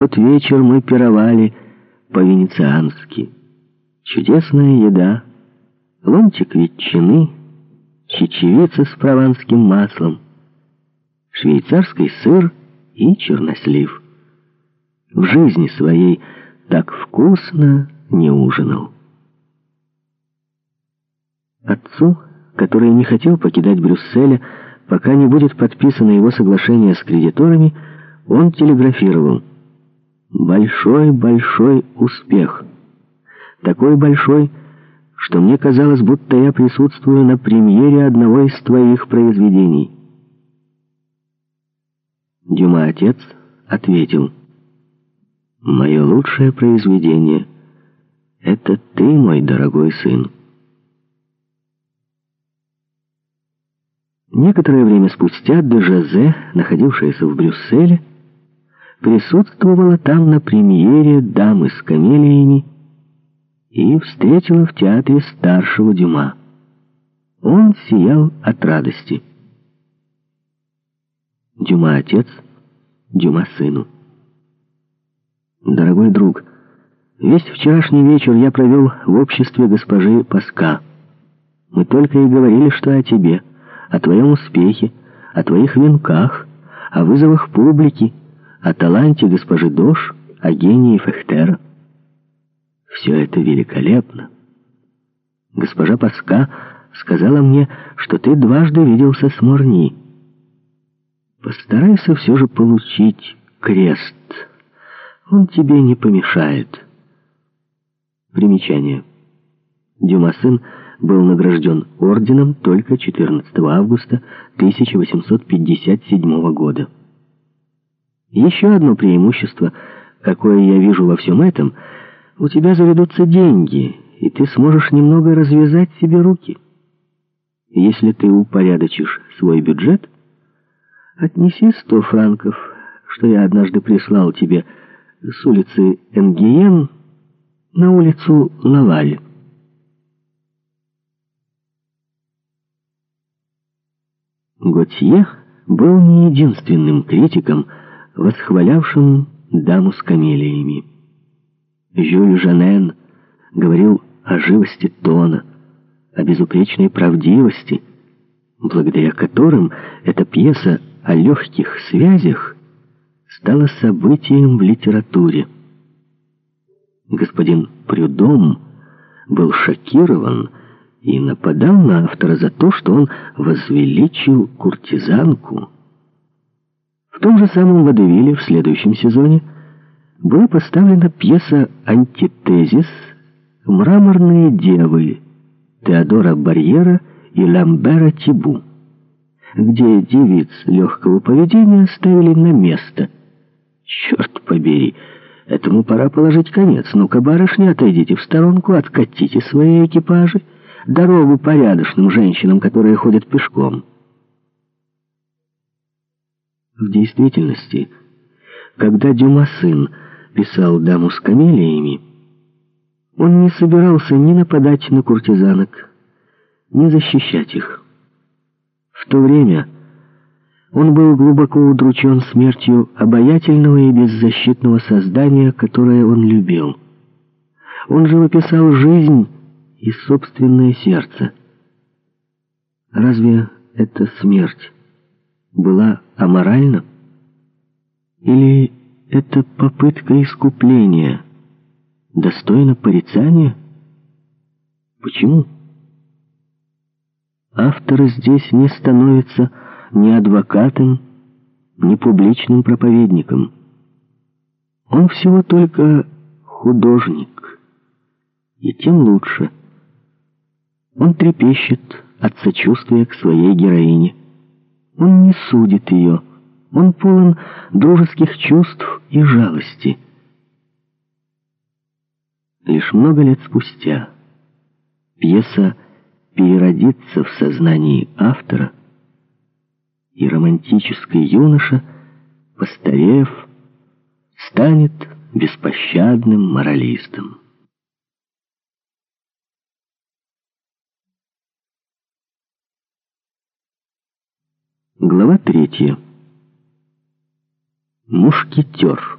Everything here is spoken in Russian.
тот вечер мы пировали по-венециански. Чудесная еда, ломтик ветчины, чечевица с прованским маслом, швейцарский сыр и чернослив. В жизни своей так вкусно не ужинал. Отцу, который не хотел покидать Брюсселя, пока не будет подписано его соглашение с кредиторами, он телеграфировал – большой-большой успех. Такой большой, что мне казалось, будто я присутствую на премьере одного из твоих произведений. Дюма отец ответил, «Мое лучшее произведение — это ты, мой дорогой сын». Некоторое время спустя Дежазе, находившаяся в Брюсселе, присутствовала там на премьере «Дамы с камелиями» и встретила в театре старшего Дюма. Он сиял от радости. Дюма отец, Дюма сыну. Дорогой друг, весь вчерашний вечер я провел в обществе госпожи Паска. Мы только и говорили, что о тебе, о твоем успехе, о твоих венках, о вызовах публики, о таланте госпожи Дош, о гении Фехтера. Все это великолепно. Госпожа Паска сказала мне, что ты дважды виделся с Морни. Постарайся все же получить крест. Он тебе не помешает. Примечание. Дюма сын был награжден орденом только 14 августа 1857 года. Еще одно преимущество, какое я вижу во всем этом, у тебя заведутся деньги, и ты сможешь немного развязать себе руки. Если ты упорядочишь свой бюджет, отнеси сто франков, что я однажды прислал тебе с улицы Энгиен на улицу Лаваль. Готье был не единственным критиком, восхвалявшим даму с камелиями. Жюль Жанен говорил о живости тона, о безупречной правдивости, благодаря которым эта пьеса о легких связях стала событием в литературе. Господин Прюдом был шокирован и нападал на автора за то, что он возвеличил куртизанку, в том же самом водевиле в следующем сезоне была поставлена пьеса «Антитезис» «Мраморные девы» Теодора Барьера и Ламбера Тибу, где девиц легкого поведения ставили на место. Черт побери, этому пора положить конец. Ну-ка, барышни, отойдите в сторонку, откатите свои экипажи, дорогу порядочным женщинам, которые ходят пешком. В действительности, когда Дюма сын писал «Даму с камелиями», он не собирался ни нападать на куртизанок, ни защищать их. В то время он был глубоко удручен смертью обаятельного и беззащитного создания, которое он любил. Он же описал жизнь и собственное сердце. Разве это смерть? Была аморальна? Или это попытка искупления достойна порицания? Почему? Автор здесь не становится ни адвокатом, ни публичным проповедником. Он всего только художник, и тем лучше. Он трепещет от сочувствия к своей героине. Он не судит ее. Он полон дружеских чувств и жалости. Лишь много лет спустя пьеса переродится в сознании автора, и романтический юноша, постарев, станет беспощадным моралистом. Глава третья. Мушкетер.